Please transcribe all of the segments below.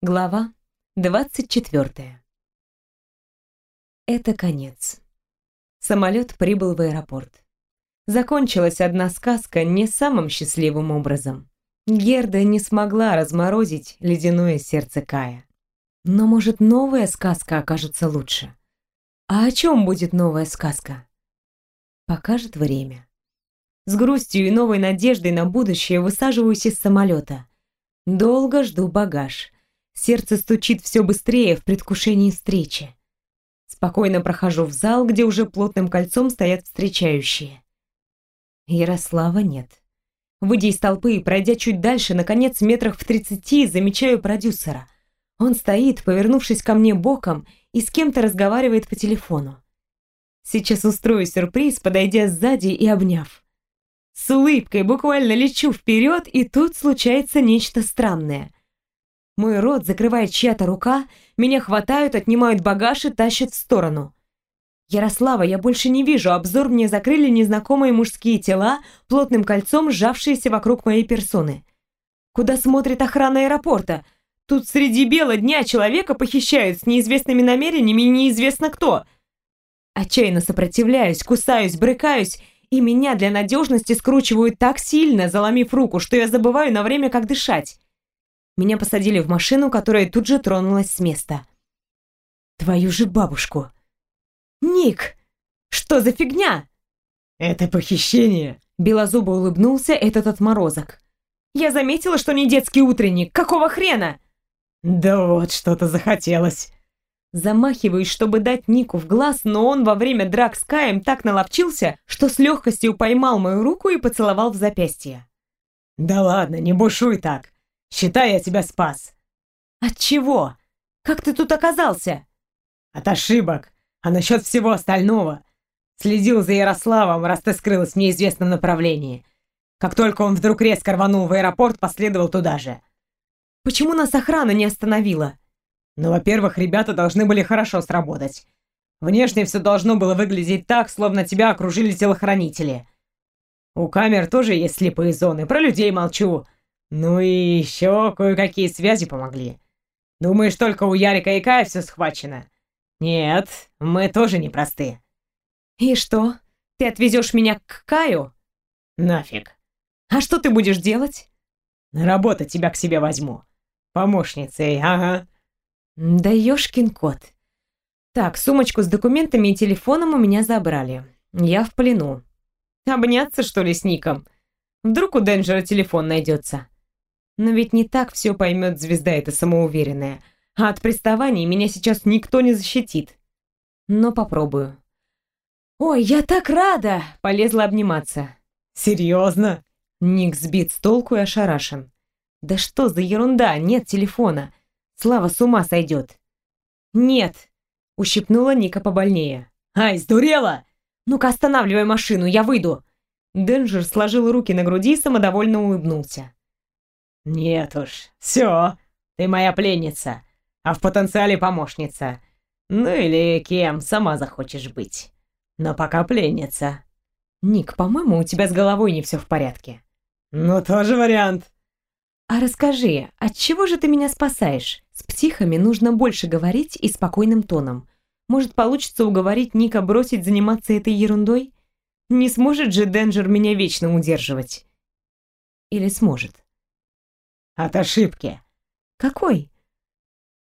Глава 24. Это конец. Самолет прибыл в аэропорт. Закончилась одна сказка не самым счастливым образом. Герда не смогла разморозить ледяное сердце Кая. Но, может, новая сказка окажется лучше? А о чем будет новая сказка? Покажет время. С грустью и новой надеждой на будущее высаживаюсь из самолета. Долго жду багаж — Сердце стучит все быстрее в предвкушении встречи. Спокойно прохожу в зал, где уже плотным кольцом стоят встречающие. Ярослава нет. Выйдя из толпы и пройдя чуть дальше, наконец, метрах в тридцати, замечаю продюсера. Он стоит, повернувшись ко мне боком, и с кем-то разговаривает по телефону. Сейчас устрою сюрприз, подойдя сзади и обняв. С улыбкой буквально лечу вперед, и тут случается нечто странное. Мой рот закрывает чья-то рука, меня хватают, отнимают багаж и тащат в сторону. Ярослава я больше не вижу, обзор мне закрыли незнакомые мужские тела, плотным кольцом сжавшиеся вокруг моей персоны. Куда смотрит охрана аэропорта? Тут среди бела дня человека похищают с неизвестными намерениями неизвестно кто. Отчаянно сопротивляюсь, кусаюсь, брыкаюсь, и меня для надежности скручивают так сильно, заломив руку, что я забываю на время, как дышать. Меня посадили в машину, которая тут же тронулась с места. Твою же бабушку. Ник, что за фигня? Это похищение. Белозубо улыбнулся этот отморозок. Я заметила, что не детский утренник. Какого хрена? Да вот, что-то захотелось. Замахиваюсь, чтобы дать Нику в глаз, но он во время драк с Каем так наловчился, что с легкостью поймал мою руку и поцеловал в запястье. «Да ладно, не бушуй так. Считай, я тебя спас. От чего? Как ты тут оказался? От ошибок. А насчет всего остального? Следил за Ярославом, раз ты скрылась в неизвестном направлении. Как только он вдруг резко рванул в аэропорт, последовал туда же. Почему нас охрана не остановила? Ну, во-первых, ребята должны были хорошо сработать. Внешне все должно было выглядеть так, словно тебя окружили телохранители. У камер тоже есть слепые зоны, про людей молчу. Ну и еще кое-какие связи помогли. Думаешь, только у Ярика и Кая все схвачено? Нет, мы тоже не простые. И что? Ты отвезешь меня к Каю? Нафиг. А что ты будешь делать? На работу тебя к себе возьму. Помощницей, ага. Да ёшкин кот. Так, сумочку с документами и телефоном у меня забрали. Я в плену. Обняться, что ли, с Ником? Вдруг у Денджера телефон найдется. Но ведь не так все поймет звезда эта самоуверенная. А от приставаний меня сейчас никто не защитит. Но попробую. «Ой, я так рада!» — полезла обниматься. «Серьезно?» Ник сбит с толку и ошарашен. «Да что за ерунда? Нет телефона. Слава с ума сойдет». «Нет!» — ущипнула Ника побольнее. «Ай, сдурела!» «Ну-ка, останавливай машину, я выйду!» Денджер сложил руки на груди и самодовольно улыбнулся. «Нет уж, все, ты моя пленница, а в потенциале помощница. Ну или кем сама захочешь быть. Но пока пленница». «Ник, по-моему, у тебя с головой не все в порядке». «Ну, тоже вариант». «А расскажи, от чего же ты меня спасаешь? С психами нужно больше говорить и спокойным тоном. Может, получится уговорить Ника бросить заниматься этой ерундой? Не сможет же Денджер меня вечно удерживать? Или сможет?» От ошибки. Какой?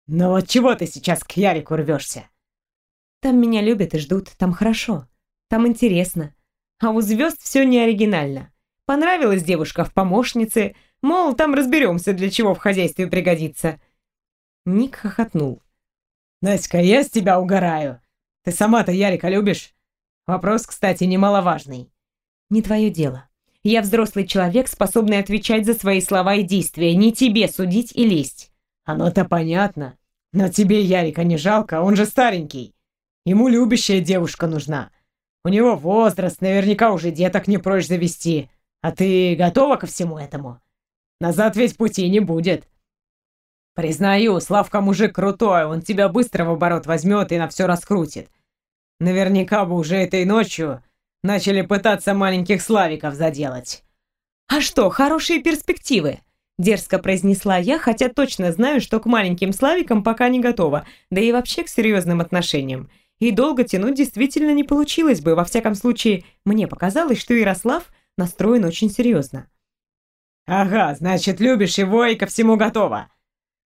Ну вот чего ты сейчас к Ярику рвешься? Там меня любят и ждут, там хорошо, там интересно. А у звезд все не оригинально. Понравилась девушка в помощнице, мол, там разберемся, для чего в хозяйстве пригодится. Ник хохотнул. Наська, я с тебя угораю. Ты сама-то Ярика любишь? Вопрос, кстати, немаловажный. Не твое дело. Я взрослый человек, способный отвечать за свои слова и действия, не тебе судить и лезть. Оно-то понятно. Но тебе Ярика не жалко, он же старенький. Ему любящая девушка нужна. У него возраст, наверняка уже деток не прочь завести. А ты готова ко всему этому? Назад ведь пути не будет. Признаю, Славка мужик крутой, он тебя быстро в оборот возьмет и на все раскрутит. Наверняка бы уже этой ночью Начали пытаться маленьких славиков заделать. А что, хорошие перспективы? Дерзко произнесла я, хотя точно знаю, что к маленьким Славикам пока не готова, да и вообще к серьезным отношениям. И долго тянуть действительно не получилось бы, во всяком случае, мне показалось, что Ярослав настроен очень серьезно. «Ага, значит, любишь его и ко всему готова».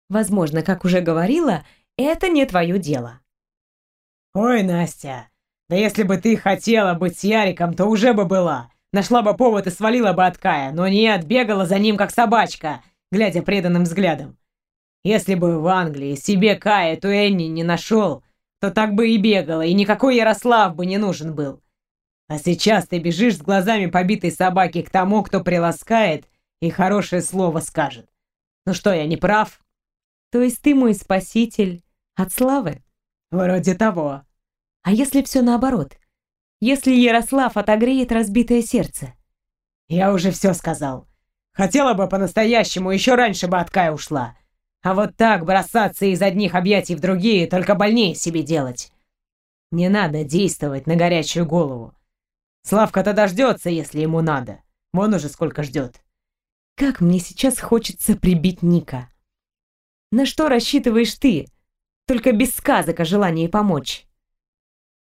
Возможно, как уже говорила, это не твое дело. «Ой, Настя, да если бы ты хотела быть Яриком, то уже бы была. Нашла бы повод и свалила бы от Кая, но нет, бегала за ним как собачка, глядя преданным взглядом. Если бы в Англии себе Кая эту Энни не нашел, то так бы и бегала, и никакой Ярослав бы не нужен был. А сейчас ты бежишь с глазами побитой собаки к тому, кто приласкает и хорошее слово скажет. Ну что, я не прав? То есть ты мой спаситель от славы? Вроде того. А если все наоборот? Если Ярослав отогреет разбитое сердце? Я уже все сказал. Хотела бы по-настоящему, еще раньше бы от Кая ушла. А вот так бросаться из одних объятий в другие, только больнее себе делать. Не надо действовать на горячую голову. Славка-то дождется, если ему надо. Вон уже сколько ждет. Как мне сейчас хочется прибить Ника. На что рассчитываешь ты? Только без сказок о желании помочь.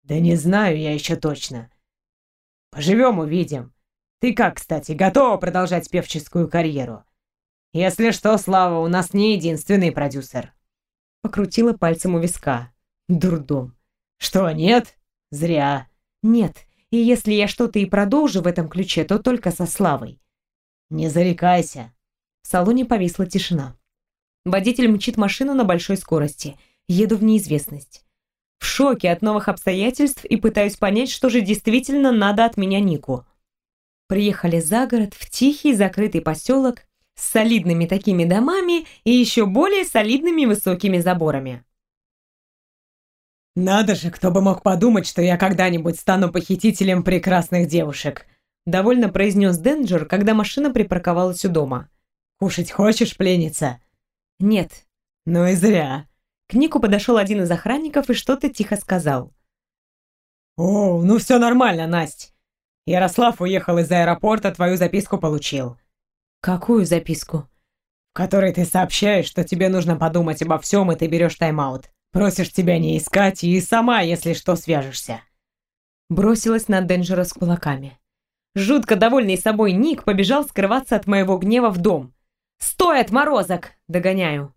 Да не знаю я еще точно. Поживем, увидим. Ты как, кстати, готова продолжать певческую карьеру? Если что, Слава, у нас не единственный продюсер. Покрутила пальцем у виска. Дурдом. Что, нет? Зря. Нет. И если я что-то и продолжу в этом ключе, то только со Славой. Не зарекайся. В салоне повисла тишина. Водитель мчит машину на большой скорости. Еду в неизвестность. В шоке от новых обстоятельств и пытаюсь понять, что же действительно надо от меня Нику. Приехали за город, в тихий закрытый поселок, с солидными такими домами и еще более солидными высокими заборами. «Надо же, кто бы мог подумать, что я когда-нибудь стану похитителем прекрасных девушек», довольно произнес Денджер, когда машина припарковалась у дома. «Кушать хочешь, пленница?» «Нет». «Ну и зря». К Нику подошел один из охранников и что-то тихо сказал. «О, ну все нормально, Насть. Ярослав уехал из аэропорта, твою записку получил. «Какую записку?» «В которой ты сообщаешь, что тебе нужно подумать обо всем, и ты берешь тайм-аут. Просишь тебя не искать, и сама, если что, свяжешься». Бросилась на Денджера с кулаками. Жутко довольный собой Ник побежал скрываться от моего гнева в дом. «Стой, отморозок!» — догоняю.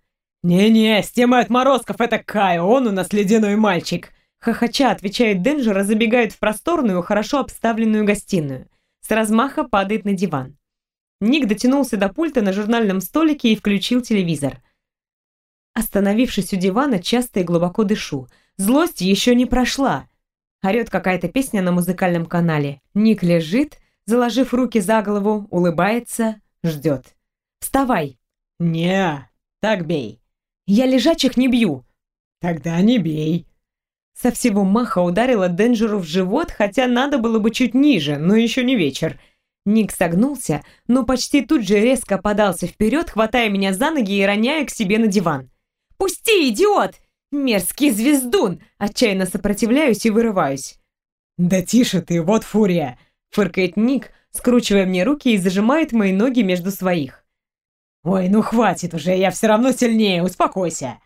«Не-не, с темой отморозков это Кай, он у нас ледяной мальчик!» Хохоча отвечает Денджер и забегает в просторную, хорошо обставленную гостиную. С размаха падает на диван. Ник дотянулся до пульта на журнальном столике и включил телевизор. Остановившись у дивана, часто и глубоко дышу. Злость еще не прошла. Орет какая-то песня на музыкальном канале. Ник лежит, заложив руки за голову, улыбается, ждет. «Вставай!» «Не, так бей». «Я лежачих не бью». «Тогда не бей». Со всего маха ударила Денджеру в живот, хотя надо было бы чуть ниже, но еще не вечер. Ник согнулся, но почти тут же резко подался вперед, хватая меня за ноги и роняя к себе на диван. «Пусти, идиот! Мерзкий звездун!» Отчаянно сопротивляюсь и вырываюсь. «Да тише ты, вот фурия!» Фыркает Ник, скручивая мне руки и зажимает мои ноги между своих. «Ой, ну хватит уже, я все равно сильнее, успокойся!»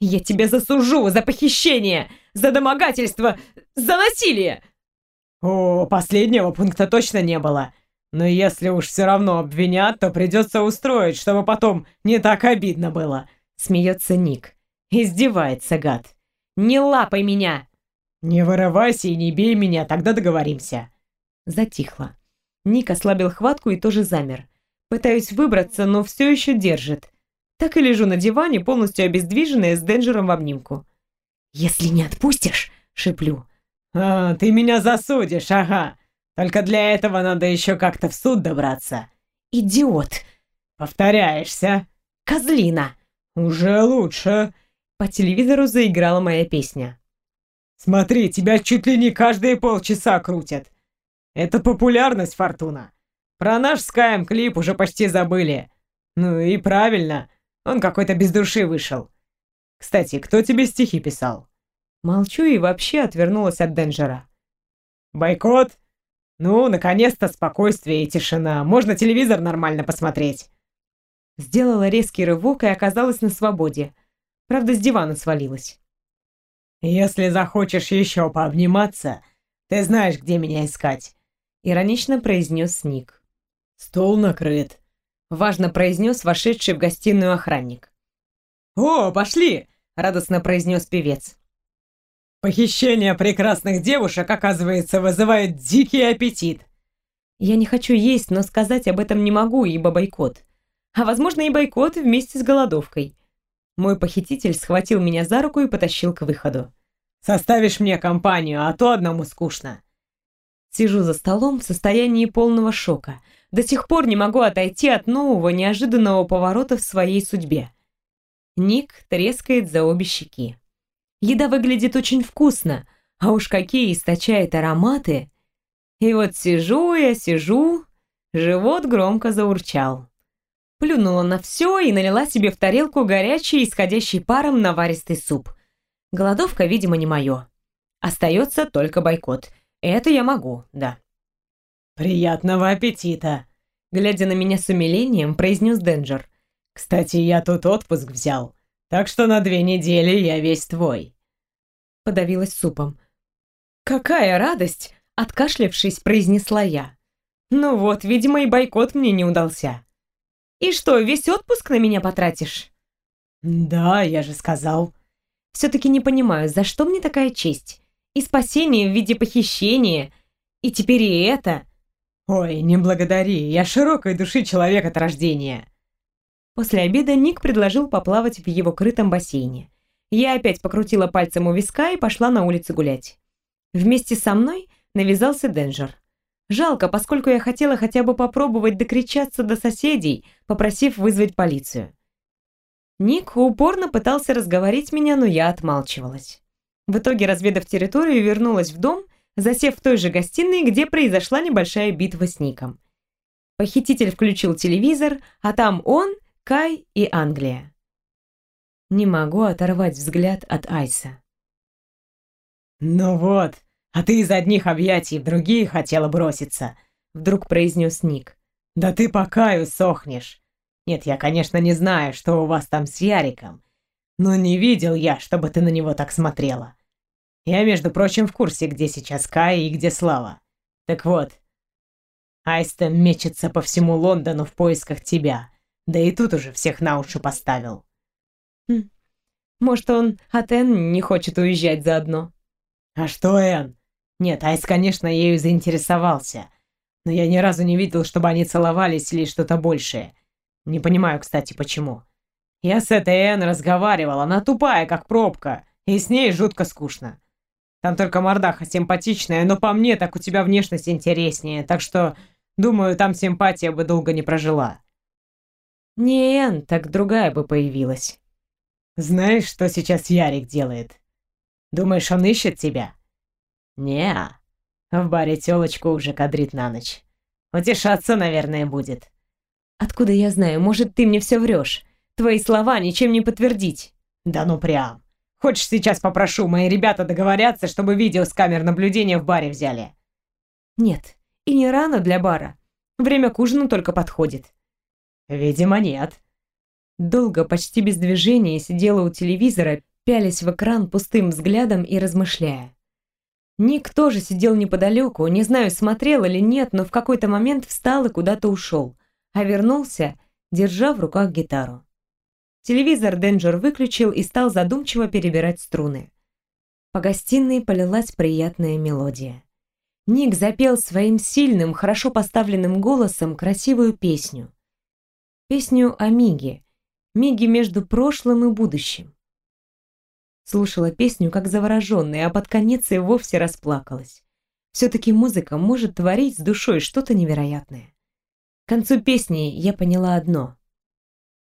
«Я тебя засужу за похищение, за домогательство, за насилие!» «О, последнего пункта точно не было!» Но если уж все равно обвинят, то придется устроить, чтобы потом не так обидно было. Смеется Ник. Издевается, гад. Не лапай меня! Не вырывайся и не бей меня, тогда договоримся. Затихло. Ник ослабил хватку и тоже замер. Пытаюсь выбраться, но все еще держит. Так и лежу на диване, полностью обездвиженная, с Денджером в обнимку. «Если не отпустишь», — шеплю. «А, ты меня засудишь, ага. Только для этого надо еще как-то в суд добраться. Идиот. Повторяешься. Козлина. Уже лучше. По телевизору заиграла моя песня. Смотри, тебя чуть ли не каждые полчаса крутят. Это популярность, Фортуна. Про наш Скайм клип уже почти забыли. Ну и правильно, он какой-то без души вышел. Кстати, кто тебе стихи писал? Молчу и вообще отвернулась от Денджера. Бойкот? Ну, наконец-то спокойствие и тишина. Можно телевизор нормально посмотреть. Сделала резкий рывок и оказалась на свободе. Правда, с дивана свалилась. «Если захочешь еще пообниматься, ты знаешь, где меня искать», — иронично произнес Ник. «Стол накрыт», — важно произнес вошедший в гостиную охранник. «О, пошли!» — радостно произнес певец. «Похищение прекрасных девушек, оказывается, вызывает дикий аппетит». Я не хочу есть, но сказать об этом не могу, ибо бойкот. А возможно и бойкот вместе с голодовкой. Мой похититель схватил меня за руку и потащил к выходу. «Составишь мне компанию, а то одному скучно». Сижу за столом в состоянии полного шока. До сих пор не могу отойти от нового, неожиданного поворота в своей судьбе. Ник трескает за обе щеки. Еда выглядит очень вкусно, а уж какие источает ароматы. И вот сижу я, сижу, живот громко заурчал. Плюнула на все и налила себе в тарелку горячий, исходящий паром наваристый суп. Голодовка, видимо, не мое. Остается только бойкот. Это я могу, да. «Приятного аппетита!» Глядя на меня с умилением, произнес Денджер. Кстати, я тут отпуск взял, так что на две недели я весь твой. Подавилась супом. Какая радость, откашлявшись, произнесла я. Ну вот, видимо, и бойкот мне не удался. И что, весь отпуск на меня потратишь? Да, я же сказал. Все-таки не понимаю, за что мне такая честь? И спасение в виде похищения, и теперь и это. Ой, не благодари, я широкой души человек от рождения. После обеда Ник предложил поплавать в его крытом бассейне. Я опять покрутила пальцем у виска и пошла на улицу гулять. Вместе со мной навязался Денджер. Жалко, поскольку я хотела хотя бы попробовать докричаться до соседей, попросив вызвать полицию. Ник упорно пытался разговорить меня, но я отмалчивалась. В итоге, разведав территорию, вернулась в дом, засев в той же гостиной, где произошла небольшая битва с Ником. Похититель включил телевизор, а там он Кай и Англия. Не могу оторвать взгляд от Айса. «Ну вот, а ты из одних объятий в другие хотела броситься», — вдруг произнес Ник. «Да ты по Каю сохнешь. Нет, я, конечно, не знаю, что у вас там с Яриком, но не видел я, чтобы ты на него так смотрела. Я, между прочим, в курсе, где сейчас Кай и где Слава. Так вот, Айстон мечется по всему Лондону в поисках тебя. Да и тут уже всех на уши поставил. Хм. Может, он от Энн не хочет уезжать заодно? А что Энн? Нет, Айс, конечно, ею заинтересовался. Но я ни разу не видел, чтобы они целовались или что-то большее. Не понимаю, кстати, почему. Я с этой Энн разговаривал, она тупая, как пробка, и с ней жутко скучно. Там только мордаха симпатичная, но по мне так у тебя внешность интереснее, так что, думаю, там симпатия бы долго не прожила. Не Энн, так другая бы появилась. Знаешь, что сейчас Ярик делает? Думаешь, он ищет тебя? не В баре тёлочку уже кадрит на ночь. Утешаться, наверное, будет. Откуда я знаю? Может, ты мне все врешь? Твои слова ничем не подтвердить. Да ну прям. Хочешь, сейчас попрошу, мои ребята договорятся, чтобы видео с камер наблюдения в баре взяли? Нет, и не рано для бара. Время к ужину только подходит. «Видимо, нет». Долго, почти без движения, сидела у телевизора, пялясь в экран пустым взглядом и размышляя. Ник тоже сидел неподалеку, не знаю, смотрел или нет, но в какой-то момент встал и куда-то ушел, а вернулся, держа в руках гитару. Телевизор Денджер выключил и стал задумчиво перебирать струны. По гостиной полилась приятная мелодия. Ник запел своим сильным, хорошо поставленным голосом красивую песню песню о Миге, Миге между прошлым и будущим. Слушала песню как завороженная, а под конец и вовсе расплакалась. Все-таки музыка может творить с душой что-то невероятное. К концу песни я поняла одно.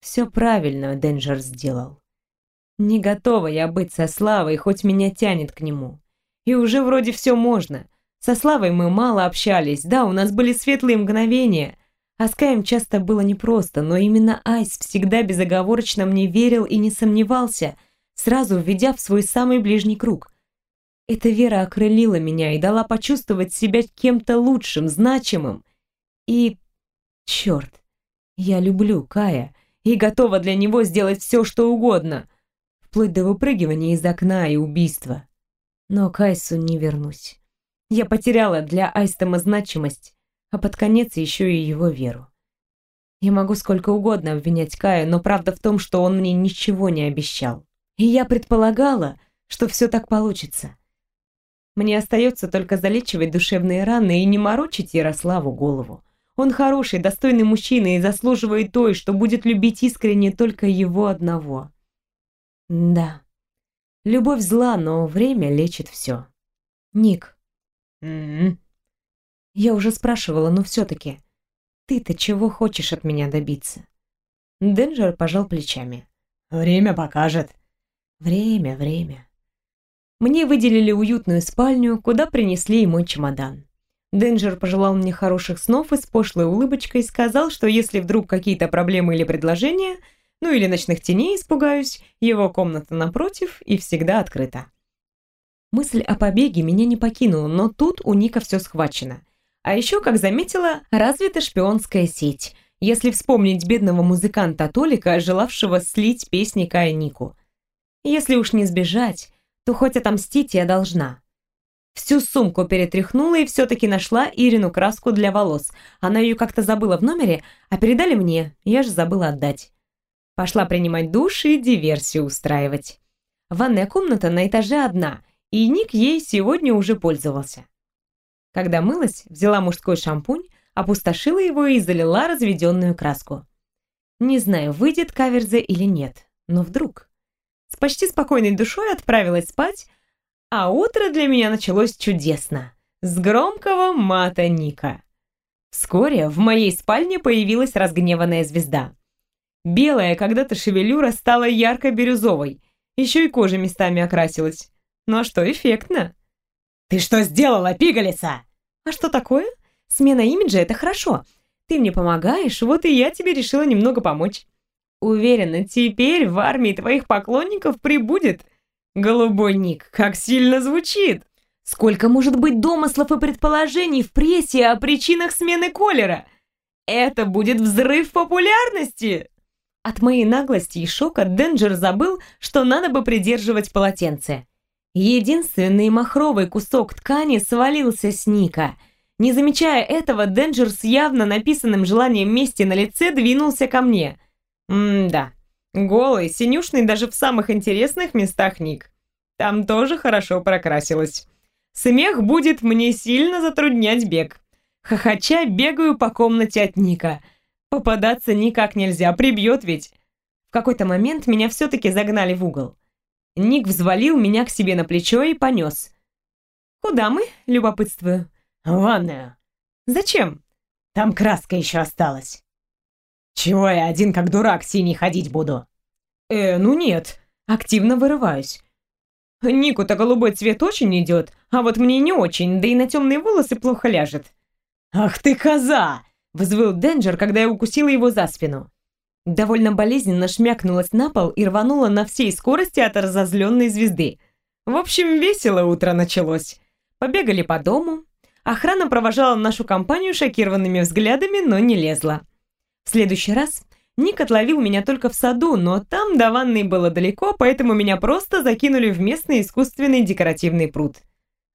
Все правильно Денджер сделал. Не готова я быть со Славой, хоть меня тянет к нему. И уже вроде все можно. Со Славой мы мало общались, да, у нас были светлые мгновения, а с Каем часто было непросто, но именно Айс всегда безоговорочно мне верил и не сомневался, сразу введя в свой самый ближний круг. Эта вера окрылила меня и дала почувствовать себя кем-то лучшим, значимым. И... Черт, я люблю Кая и готова для него сделать все, что угодно, вплоть до выпрыгивания из окна и убийства. Но к Айсу не вернусь. Я потеряла для Айстема значимость, а под конец еще и его веру. Я могу сколько угодно обвинять Кая, но правда в том, что он мне ничего не обещал. И я предполагала, что все так получится. Мне остается только залечивать душевные раны и не морочить Ярославу голову. Он хороший, достойный мужчина и заслуживает той, что будет любить искренне только его одного. Да, любовь зла, но время лечит все. Ник. М м-м. Я уже спрашивала, но все-таки. Ты-то чего хочешь от меня добиться? Денджер пожал плечами. Время покажет. Время, время. Мне выделили уютную спальню, куда принесли и мой чемодан. Денджер пожелал мне хороших снов и с пошлой улыбочкой сказал, что если вдруг какие-то проблемы или предложения, ну или ночных теней испугаюсь, его комната напротив и всегда открыта. Мысль о побеге меня не покинула, но тут у Ника все схвачено. А еще, как заметила, развита шпионская сеть, если вспомнить бедного музыканта Толика, желавшего слить песни Кая Нику. Если уж не сбежать, то хоть отомстить я должна. Всю сумку перетряхнула и все-таки нашла Ирину краску для волос. Она ее как-то забыла в номере, а передали мне, я же забыла отдать. Пошла принимать душ и диверсию устраивать. Ванная комната на этаже одна, и Ник ей сегодня уже пользовался. Когда мылась, взяла мужской шампунь, опустошила его и залила разведенную краску. Не знаю, выйдет каверзе или нет, но вдруг. С почти спокойной душой отправилась спать, а утро для меня началось чудесно. С громкого мата Ника. Вскоре в моей спальне появилась разгневанная звезда. Белая когда-то шевелюра стала ярко-бирюзовой, еще и кожа местами окрасилась. Ну а что, эффектно. «Ты что сделала, пигалица?» «А что такое? Смена имиджа — это хорошо. Ты мне помогаешь, вот и я тебе решила немного помочь. Уверена, теперь в армии твоих поклонников прибудет Голубой ник, как сильно звучит! Сколько может быть домыслов и предположений в прессе о причинах смены колера? Это будет взрыв популярности! От моей наглости и шока Денджер забыл, что надо бы придерживать полотенце. Единственный махровый кусок ткани свалился с Ника. Не замечая этого, Денджер с явно написанным желанием мести на лице двинулся ко мне. М-да, Голый, синюшный даже в самых интересных местах Ник. Там тоже хорошо прокрасилась. Смех будет мне сильно затруднять бег. Хохоча бегаю по комнате от Ника. Попадаться никак нельзя, прибьет ведь. В какой-то момент меня все-таки загнали в угол. Ник взвалил меня к себе на плечо и понес. «Куда мы?» – любопытствую. «В ванную». «Зачем?» «Там краска еще осталась». «Чего я один как дурак синий ходить буду?» «Э, ну нет». Активно вырываюсь. Нику-то голубой цвет очень идет, а вот мне не очень, да и на темные волосы плохо ляжет. «Ах ты коза!» — взвыл Денджер, когда я укусила его за спину. Довольно болезненно шмякнулась на пол и рванула на всей скорости от разозленной звезды. В общем, весело утро началось. Побегали по дому. Охрана провожала нашу компанию шокированными взглядами, но не лезла. В следующий раз Ник отловил меня только в саду, но там до ванной было далеко, поэтому меня просто закинули в местный искусственный декоративный пруд.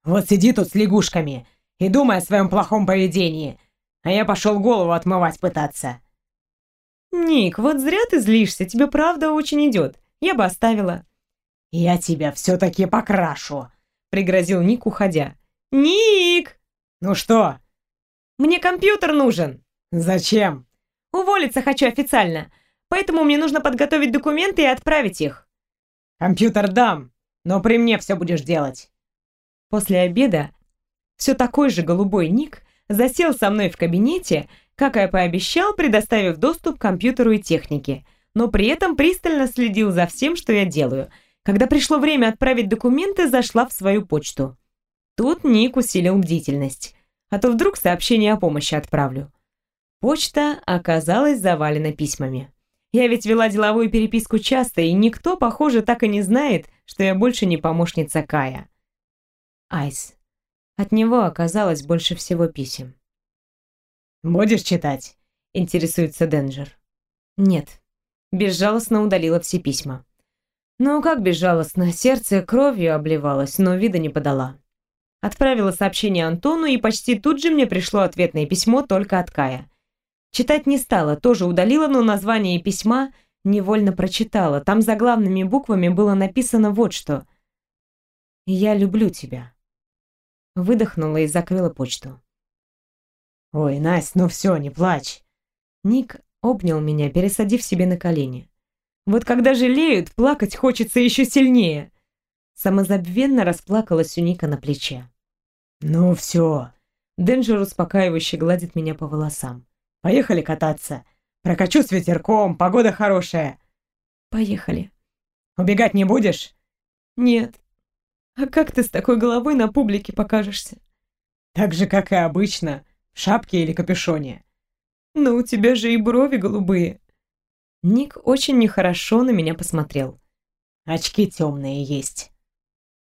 «Вот сиди тут с лягушками и думай о своем плохом поведении, а я пошел голову отмывать пытаться». «Ник, вот зря ты злишься, тебе правда очень идет. Я бы оставила». «Я тебя все-таки покрашу», — пригрозил Ник, уходя. «Ник!» «Ну что?» «Мне компьютер нужен». «Зачем?» Уволиться хочу официально, поэтому мне нужно подготовить документы и отправить их. Компьютер дам, но при мне все будешь делать. После обеда все такой же голубой ник засел со мной в кабинете, как и пообещал, предоставив доступ к компьютеру и технике, но при этом пристально следил за всем, что я делаю. Когда пришло время отправить документы, зашла в свою почту. Тут Ник усилил бдительность, а то вдруг сообщение о помощи отправлю. Почта оказалась завалена письмами. Я ведь вела деловую переписку часто, и никто, похоже, так и не знает, что я больше не помощница Кая. Айс. От него оказалось больше всего писем. «Будешь читать?» — интересуется Денджер. «Нет. Безжалостно удалила все письма. Ну, как безжалостно, сердце кровью обливалось, но вида не подала. Отправила сообщение Антону, и почти тут же мне пришло ответное письмо только от Кая. Читать не стала, тоже удалила, но название письма невольно прочитала. Там заглавными буквами было написано вот что. «Я люблю тебя». Выдохнула и закрыла почту. «Ой, Настя, ну все, не плачь». Ник обнял меня, пересадив себе на колени. Вот когда жалеют, плакать хочется еще сильнее. Самозабвенно расплакалась у Ника на плече. «Ну все». Денджер успокаивающе гладит меня по волосам. «Поехали кататься. Прокачу с ветерком, погода хорошая». «Поехали». «Убегать не будешь?» «Нет. А как ты с такой головой на публике покажешься?» «Так же, как и обычно, в шапке или капюшоне». «Но у тебя же и брови голубые». Ник очень нехорошо на меня посмотрел. «Очки темные есть».